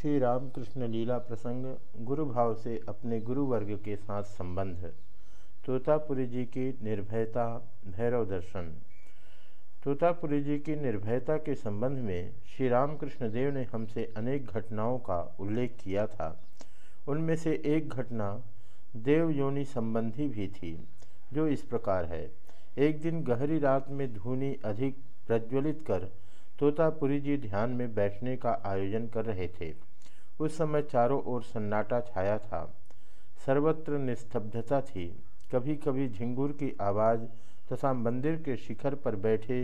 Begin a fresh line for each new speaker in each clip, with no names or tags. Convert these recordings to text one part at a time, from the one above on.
श्री रामकृष्ण लीला प्रसंग गुरु भाव से अपने गुरु वर्ग के साथ संबंध तोतापुरी जी की निर्भयता, भैरव दर्शन। तोतापुरी जी की निर्भयता के संबंध में श्री रामकृष्ण देव ने हमसे अनेक घटनाओं का उल्लेख किया था। उनमें से एक घटना देव योनि संबंधी भी थी, जो इस प्रकार है। एक दिन गहरी रात में धूनी अधिक प्रज्वलित कर तोतापुरी जी ध्यान में बैठने का आयोजन कर रहे थे। उस समय चारों ओर सन्नाटा छाया था। सर्वत्र निस्तब्धता थी। कभी कभी झिंगुर की आवाज़ तथा मंदिर के शिखर पर बैठे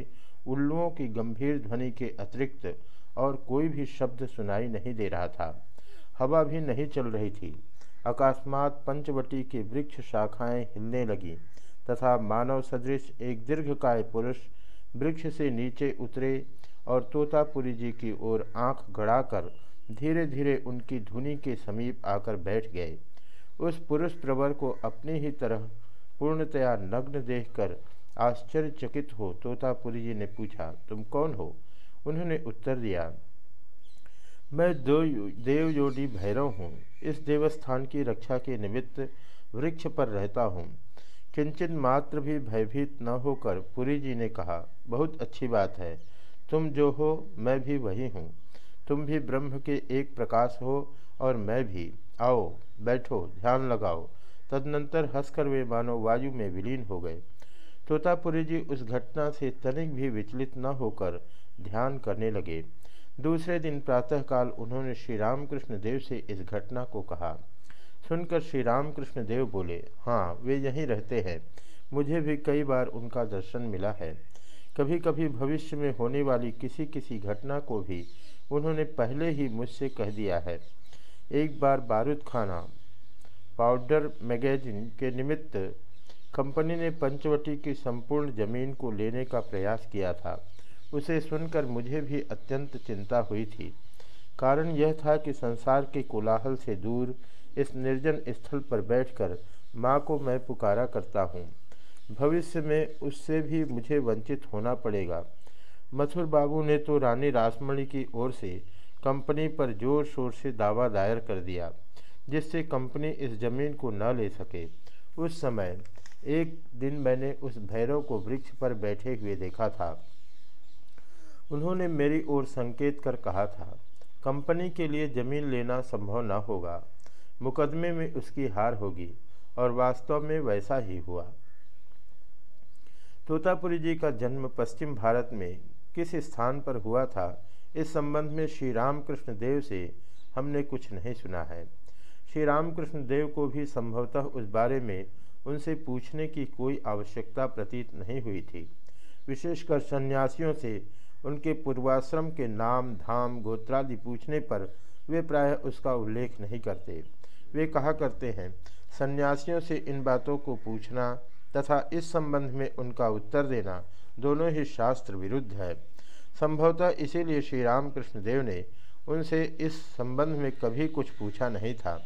उल्लुओं की गंभीर ध्वनि के अतिरिक्त और कोई भी शब्द सुनाई नहीं दे रहा था। हवा भी नहीं चल रही थी। अकस्मात पंचवटी की वृक्ष शाखाएँ हिलने लगी तथा मानव सदृश एक दीर्घकाय पुरुष वृक्ष से नीचे उतरे और तोतापुरी जी की ओर आँख गड़ाकर धीरे धीरे उनकी धुनी के समीप आकर बैठ गए। उस पुरुष प्रवर को अपनी ही तरह पूर्णतया नग्न देखकर आश्चर्यचकित हो तोतापुरी जी ने पूछा, तुम कौन हो? उन्होंने उत्तर दिया, मैं दो देवयोगी भैरव हूँ। इस देवस्थान की रक्षा के निमित्त वृक्ष पर रहता हूँ। किंचित मात्र भी भयभीत न होकर पुरी जी ने कहा, बहुत अच्छी बात है। तुम जो हो, मैं भी वही हूँ। तुम भी ब्रह्म के एक प्रकाश हो और मैं भी। आओ, बैठो, ध्यान लगाओ। तदनंतर हंसकर वे मानो वायु में विलीन हो गए। तोतापुरी जी उस घटना से तनिक भी विचलित न होकर ध्यान करने लगे। दूसरे दिन प्रातःकाल उन्होंने श्री रामकृष्ण देव से इस घटना को कहा। सुनकर श्री रामकृष्ण देव बोले हाँ वे यहीं रहते हैं। मुझे भी कई बार उनका दर्शन मिला है। कभी कभी भविष्य में होने वाली किसी किसी घटना को भी उन्होंने पहले ही मुझसे कह दिया है। एक बार बारूद खाना, पाउडर मैगजीन के निमित्त कंपनी ने पंचवटी की संपूर्ण ज़मीन को लेने का प्रयास किया था। उसे सुनकर मुझे भी अत्यंत चिंता हुई थी। कारण यह था कि संसार के कोलाहल से दूर इस निर्जन स्थल पर बैठकर माँ को मैं पुकारा करता हूँ। भविष्य में उससे भी मुझे वंचित होना पड़ेगा। मथुर बाबू ने तो रानी रासमणि की ओर से कंपनी पर ज़ोर शोर से दावा दायर कर दिया, जिससे कंपनी इस ज़मीन को न ले सके। उस समय एक दिन मैंने उस भैरव को वृक्ष पर बैठे हुए देखा था। उन्होंने मेरी ओर संकेत कर कहा था, कंपनी के लिए ज़मीन लेना संभव न होगा। मुकदमे में उसकी हार होगी और वास्तव में वैसा ही हुआ। तोतापुरी जी का जन्म पश्चिम भारत में किस स्थान पर हुआ था, इस संबंध में श्री रामकृष्ण देव से हमने कुछ नहीं सुना है। श्री रामकृष्ण देव को भी संभवतः उस बारे में उनसे पूछने की कोई आवश्यकता प्रतीत नहीं हुई थी। विशेषकर सन्यासियों से उनके पूर्वाश्रम के नाम, धाम, गोत्रादि पूछने पर वे प्रायः उसका उल्लेख नहीं करते। वे कहा करते हैं, सन्यासियों से इन बातों को पूछना तथा इस संबंध में उनका उत्तर देना दोनों ही शास्त्र विरुद्ध है। संभवतः इसीलिए श्री रामकृष्ण देव ने उनसे इस संबंध में कभी कुछ पूछा नहीं था।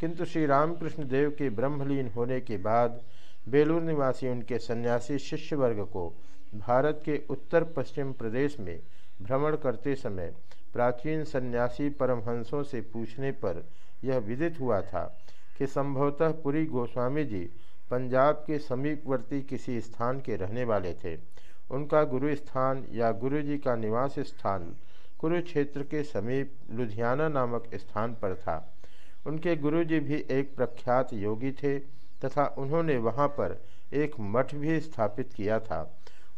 किंतु श्री रामकृष्ण देव के ब्रह्मलीन होने के बाद बेलूर निवासी उनके सन्यासी शिष्य वर्ग को भारत के उत्तर पश्चिम प्रदेश में भ्रमण करते समय प्राचीन सन्यासी परमहंसों से पूछने पर यह विदित हुआ था कि संभवतः पुरी गोस्वामी जी पंजाब के समीपवर्ती किसी स्थान के रहने वाले थे। उनका गुरु स्थान या गुरु जी का निवास स्थान कुरुक्षेत्र के समीप लुधियाना नामक स्थान पर था। उनके गुरु जी भी एक प्रख्यात योगी थे तथा उन्होंने वहाँ पर एक मठ भी स्थापित किया था।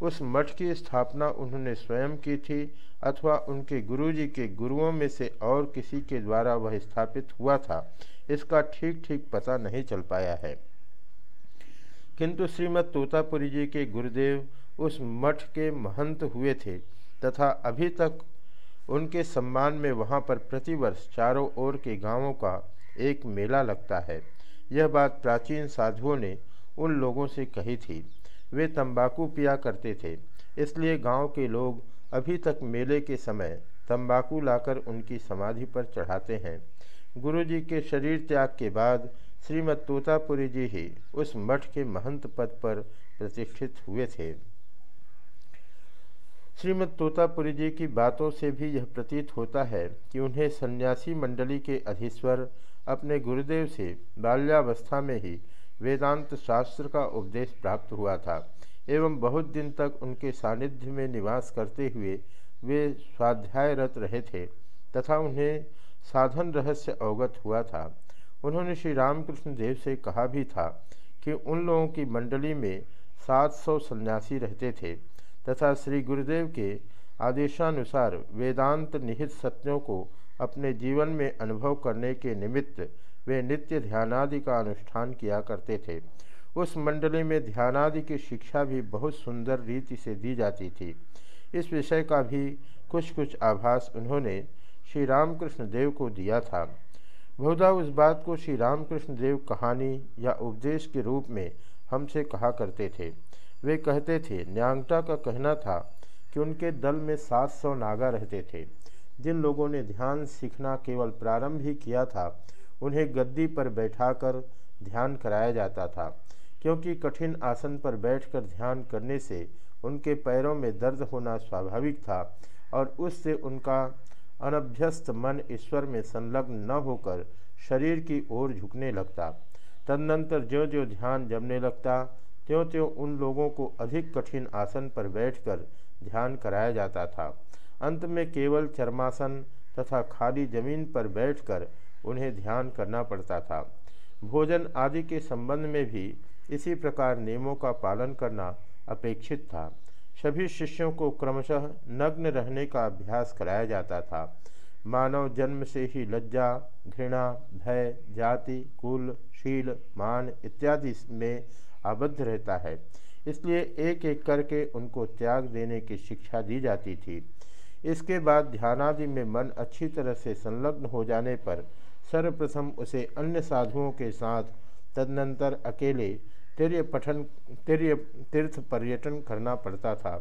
उस मठ की स्थापना उन्होंने स्वयं की थी अथवा उनके गुरुजी के गुरुओं में से और किसी के द्वारा वह स्थापित हुआ था, इसका ठीक ठीक पता नहीं चल पाया है। किंतु श्रीमद तोतापुरी जी के गुरुदेव उस मठ के महंत हुए थे तथा अभी तक उनके सम्मान में वहाँ पर प्रतिवर्ष चारों ओर के गाँवों का एक मेला लगता है। यह बात प्राचीन साधुओं ने उन लोगों से कही थी। वे तंबाकू पिया करते थे, इसलिए गाँव के लोग अभी तक मेले के समय तंबाकू लाकर उनकी समाधि पर चढ़ाते हैं। गुरु जी के शरीर त्याग के बाद श्रीमद तोतापुरी जी ही उस मठ के महंत पद पर प्रतिष्ठित हुए थे। श्रीमद तोतापुरी जी की बातों से भी यह प्रतीत होता है कि उन्हें सन्यासी मंडली के अधीश्वर अपने गुरुदेव से बाल्यावस्था में ही वेदांत शास्त्र का उपदेश प्राप्त हुआ था, एवं बहुत दिन तक उनके सानिध्य में निवास करते हुए वे स्वाध्यायरत रहे थे तथा उन्हें साधन रहस्य अवगत हुआ था। उन्होंने श्री रामकृष्ण देव से कहा भी था कि उन लोगों की मंडली में 700 सन्यासी रहते थे। तथा श्री गुरुदेव के आदेशानुसार वेदांत निहित सत्यों को अपने जीवन में अनुभव करने के निमित्त वे नित्य ध्यानादि का अनुष्ठान किया करते थे। उस मंडली में ध्यानादि की शिक्षा भी बहुत सुंदर रीति से दी जाती थी। इस विषय का भी कुछ कुछ आभास उन्होंने श्री रामकृष्ण देव को दिया था। बहुधा उस बात को श्री रामकृष्ण देव कहानी या उपदेश के रूप में हमसे कहा करते थे। वे कहते थे न्यांगटा का कहना था कि उनके दल में 700 नागा रहते थे। जिन लोगों ने ध्यान सीखना केवल प्रारंभ ही किया था, उन्हें गद्दी पर बैठाकर ध्यान कराया जाता था, क्योंकि कठिन आसन पर बैठकर ध्यान करने से उनके पैरों में दर्द होना स्वाभाविक था और उससे उनका अनभ्यस्त मन ईश्वर में संलग्न न होकर शरीर की ओर झुकने लगता। तदनंतर जो जो ध्यान जमने लगता त्यों त्यों उन लोगों को अधिक कठिन आसन पर बैठकर ध्यान कराया जाता था। अंत में केवल चर्मासन तथा खाली ज़मीन पर बैठकर उन्हें ध्यान करना पड़ता था। भोजन आदि के संबंध में भी इसी प्रकार नियमों का पालन करना अपेक्षित था। सभी शिष्यों को क्रमशः नग्न रहने का अभ्यास कराया जाता था। मानव जन्म से ही लज्जा, घृणा, भय, जाति, कुल, शील, मान इत्यादि में आबद्ध रहता है। इसलिए एक एक करके उनको त्याग देने की शिक्षा दी जाती थी। इसके बाद ध्यानादि में मन अच्छी तरह से संलग्न हो जाने पर सर्वप्रथम उसे अन्य साधुओं के साथ तदनंतर अकेले तीर्य पठन, तीर्य, तीर्थ पर्यटन करना पड़ता था।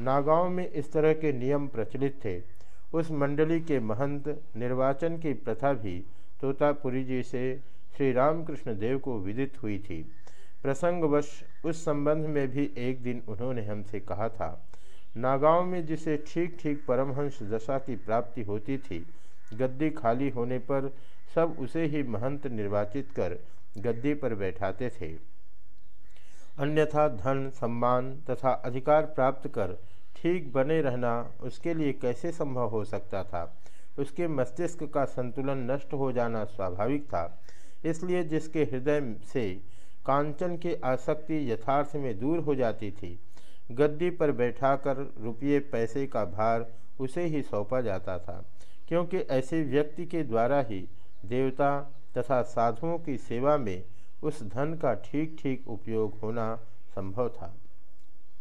नागांव में इस तरह के नियम प्रचलित थे। उस मंडली के महंत निर्वाचन की प्रथा भी तोतापुरी जी से श्री रामकृष्ण देव को विदित हुई थी। प्रसंगवश उस संबंध में भी एक दिन उन्होंने हमसे कहा था, नागांव में जिसे ठीक ठीक परमहंस दशा की प्राप्ति होती थी, गद्दी खाली होने पर सब उसे ही महंत निर्वाचित कर गद्दी पर बैठाते थे। अन्यथा धन, सम्मान तथा अधिकार प्राप्त कर ठीक बने रहना उसके लिए कैसे संभव हो सकता था? उसके मस्तिष्क का संतुलन नष्ट हो जाना स्वाभाविक था। इसलिए जिसके हृदय से कांचन की आसक्ति यथार्थ में दूर हो जाती थी। गद्दी पर बैठाकर रुपये पैसे का भार उसे ही सौंपा जाता था, क्योंकि ऐसे व्यक्ति के द्वारा ही देवता तथा साधुओं की सेवा में उस धन का ठीक ठीक उपयोग होना संभव था।